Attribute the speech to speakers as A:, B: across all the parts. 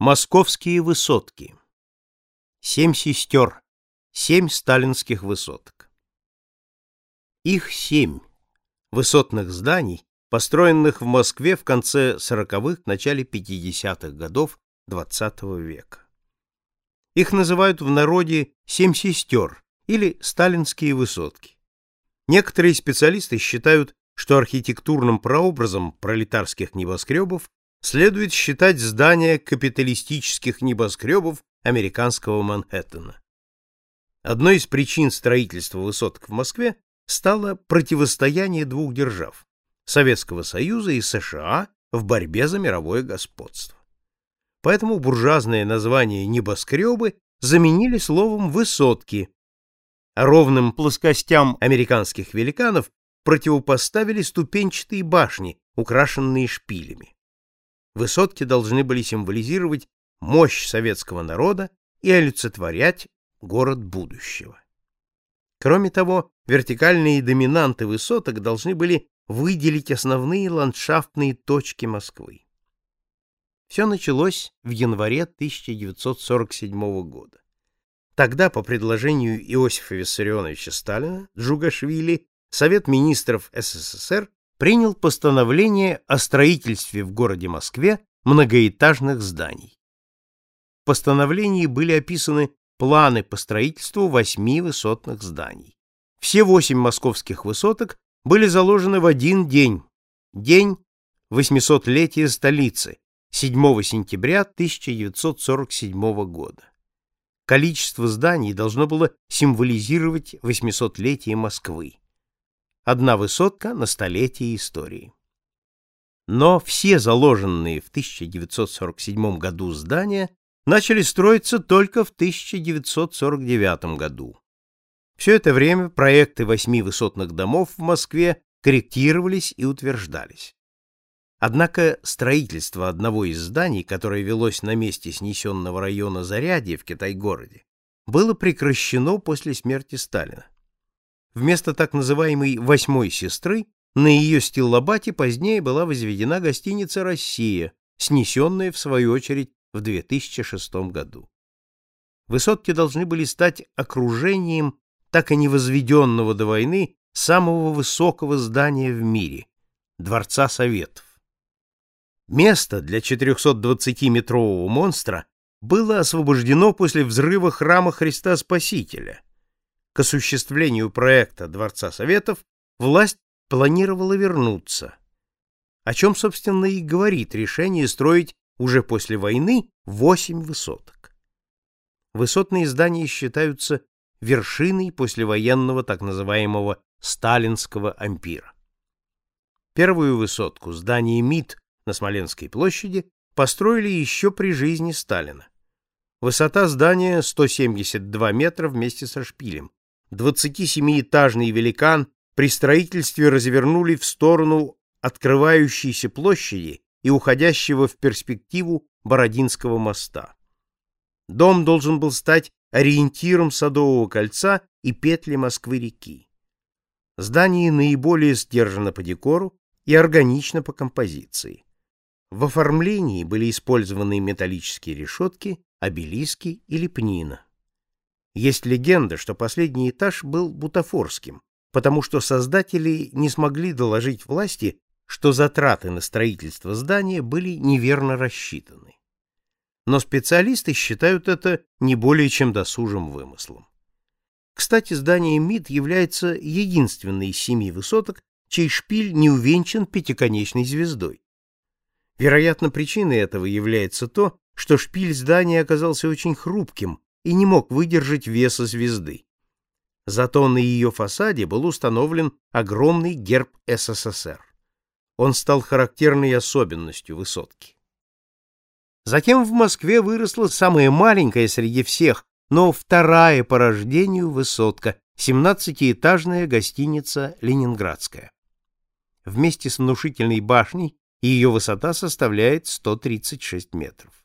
A: Московские высотки. Семь сестер. Семь сталинских высоток. Их семь высотных зданий, построенных в Москве в конце 40-х, начале 50-х годов XX -го века. Их называют в народе «семь сестер» или «сталинские высотки». Некоторые специалисты считают, что архитектурным прообразом пролетарских небоскребов следует считать здания капиталистических небоскребов американского Манхэттена. Одной из причин строительства высоток в Москве стало противостояние двух держав – Советского Союза и США в борьбе за мировое господство. Поэтому буржуазное название «небоскребы» заменили словом «высотки», а ровным плоскостям американских великанов противопоставили ступенчатые башни, украшенные шпилями. Высотки должны были символизировать мощь советского народа и олицетворять город будущего. Кроме того, вертикальные доминанты высоток должны были выделить основные ландшафтные точки Москвы. Все началось в январе 1947 года. Тогда, по предложению Иосифа Виссарионовича Сталина, Джугашвили, Совет министров СССР принял постановление о строительстве в городе Москве многоэтажных зданий. В постановлении были описаны планы по строительству восьми высотных зданий. Все восемь московских высоток были заложены в один день, день 800-летия столицы, 7 сентября 1947 года. Количество зданий должно было символизировать 800-летие Москвы. Одна высотка на столетие истории. Но все заложенные в 1947 году здания начали строиться только в 1949 году. Все это время проекты восьми высотных домов в Москве корректировались и утверждались. Однако строительство одного из зданий, которое велось на месте снесенного района Зарядье в Китай-городе, было прекращено после смерти Сталина. Вместо так называемой «восьмой сестры» на ее стиллабате позднее была возведена гостиница «Россия», снесенная, в свою очередь, в 2006 году. Высотки должны были стать окружением так и не возведенного до войны самого высокого здания в мире – Дворца Советов. Место для 420-метрового монстра было освобождено после взрыва храма Христа Спасителя – к осуществлению проекта Дворца Советов власть планировала вернуться, о чем, собственно, и говорит решение строить уже после войны восемь высоток. Высотные здания считаются вершиной послевоенного так называемого сталинского ампира. Первую высотку, здание МИД на Смоленской площади, построили еще при жизни Сталина. Высота здания 172 метра вместе со шпилем, 27-этажный великан при строительстве развернули в сторону открывающейся площади и уходящего в перспективу Бородинского моста. Дом должен был стать ориентиром Садового кольца и петли Москвы-реки. Здание наиболее сдержано по декору и органично по композиции. В оформлении были использованы металлические решетки, обелиски и лепнина. Есть легенда, что последний этаж был бутафорским, потому что создатели не смогли доложить власти, что затраты на строительство здания были неверно рассчитаны. Но специалисты считают это не более чем досужим вымыслом. Кстати, здание МИД является единственной из семи высоток, чей шпиль не увенчан пятиконечной звездой. Вероятно, причиной этого является то, что шпиль здания оказался очень хрупким и не мог выдержать веса звезды. Зато на ее фасаде был установлен огромный герб СССР. Он стал характерной особенностью высотки. Затем в Москве выросла самая маленькая среди всех, но вторая по рождению высотка, 17-этажная гостиница «Ленинградская». Вместе с внушительной башней ее высота составляет 136 метров.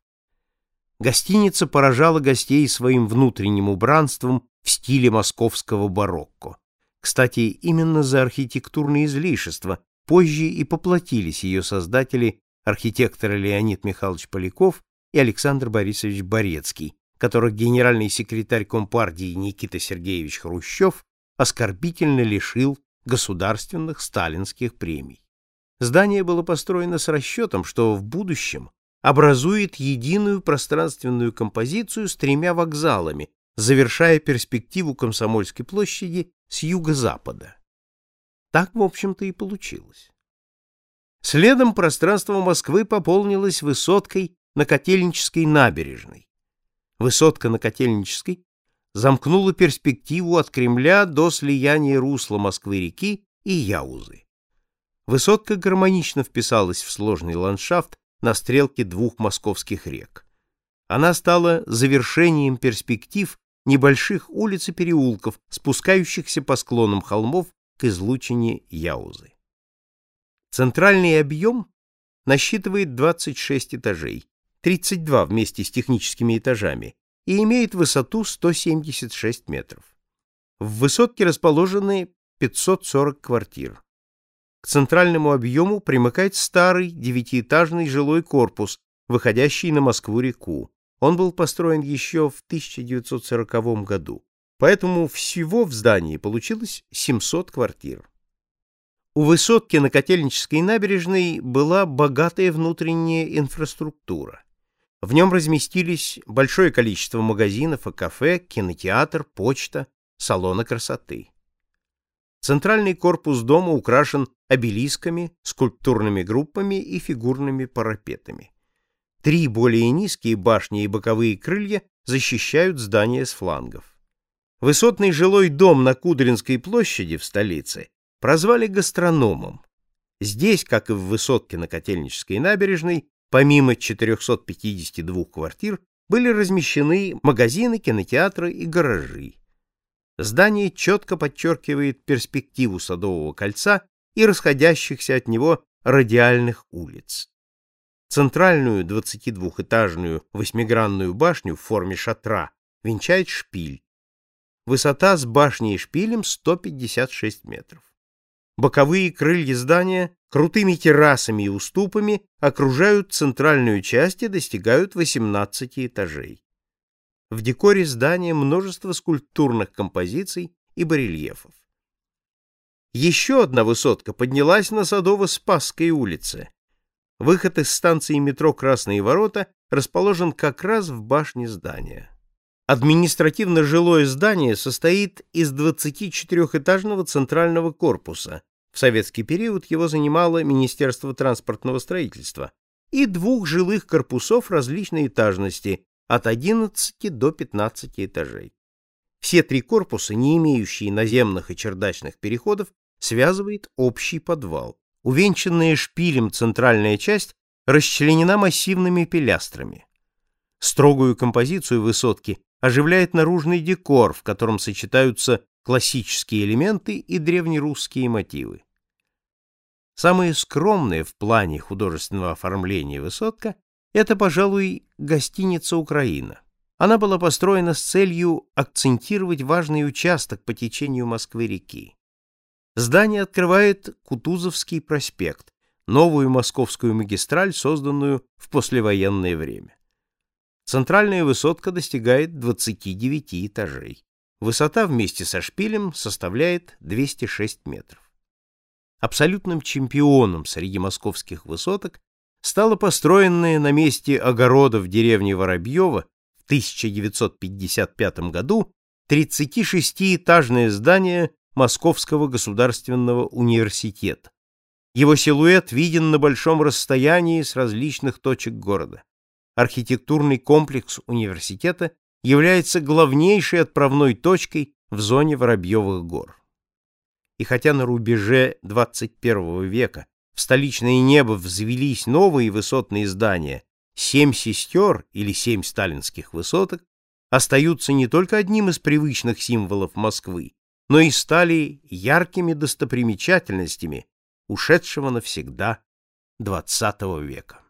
A: Гостиница поражала гостей своим внутренним убранством в стиле московского барокко. Кстати, именно за архитектурные излишества позже и поплатились ее создатели архитектор Леонид Михайлович Поляков и Александр Борисович Борецкий, которых генеральный секретарь Компартии Никита Сергеевич Хрущев оскорбительно лишил государственных сталинских премий. Здание было построено с расчетом, что в будущем образует единую пространственную композицию с тремя вокзалами, завершая перспективу Комсомольской площади с юго-запада. Так, в общем-то, и получилось. Следом пространство Москвы пополнилось высоткой на Котельнической набережной. Высотка на Котельнической замкнула перспективу от Кремля до слияния русла Москвы-реки и Яузы. Высотка гармонично вписалась в сложный ландшафт на стрелке двух московских рек. Она стала завершением перспектив небольших улиц и переулков, спускающихся по склонам холмов к излучине Яузы. Центральный объем насчитывает 26 этажей, 32 вместе с техническими этажами, и имеет высоту 176 метров. В высотке расположены 540 квартир. К центральному объему примыкает старый девятиэтажный жилой корпус, выходящий на Москву-реку. Он был построен еще в 1940 году, поэтому всего в здании получилось 700 квартир. У высотки на Котельнической набережной была богатая внутренняя инфраструктура. В нем разместились большое количество магазинов и кафе, кинотеатр, почта, салоны красоты. Центральный корпус дома украшен обелисками, скульптурными группами и фигурными парапетами. Три более низкие башни и боковые крылья защищают здание с флангов. Высотный жилой дом на Кудринской площади в столице прозвали гастрономом. Здесь, как и в высотке на Котельнической набережной, Помимо 452 квартир были размещены магазины, кинотеатры и гаражи. Здание четко подчеркивает перспективу Садового кольца и расходящихся от него радиальных улиц. Центральную 22-этажную восьмигранную башню в форме шатра венчает шпиль. Высота с башней и шпилем 156 метров. Боковые крылья здания крутыми террасами и уступами окружают центральную часть и достигают 18 этажей. В декоре здания множество скульптурных композиций и барельефов. Еще одна высотка поднялась на Садово-Спасской улице. Выход из станции метро Красные ворота расположен как раз в башне здания. Административно-жилое здание состоит из 24-этажного центрального корпуса, в советский период его занимало Министерство транспортного строительства и двух жилых корпусов различной этажности от 11 до 15 этажей. Все три корпуса, не имеющие наземных и чердачных переходов, связывает общий подвал. Увенчанная шпилем центральная часть расчленена массивными пилястрами. Строгую композицию высотки оживляет наружный декор, в котором сочетаются классические элементы и древнерусские мотивы. Самая скромная в плане художественного оформления высотка – это, пожалуй, гостиница «Украина». Она была построена с целью акцентировать важный участок по течению Москвы-реки. Здание открывает Кутузовский проспект, новую московскую магистраль, созданную в послевоенное время. Центральная высотка достигает 29 этажей. Высота вместе со шпилем составляет 206 метров. Абсолютным чемпионом среди московских высоток стало построенное на месте огорода в деревне Воробьево в 1955 году 36-этажное здание Московского государственного университета. Его силуэт виден на большом расстоянии с различных точек города. Архитектурный комплекс университета является главнейшей отправной точкой в зоне Воробьевых гор. И хотя на рубеже 21 века в столичное небо взвелись новые высотные здания, семь сестер или семь сталинских высоток остаются не только одним из привычных символов Москвы, но и стали яркими достопримечательностями ушедшего навсегда XX века.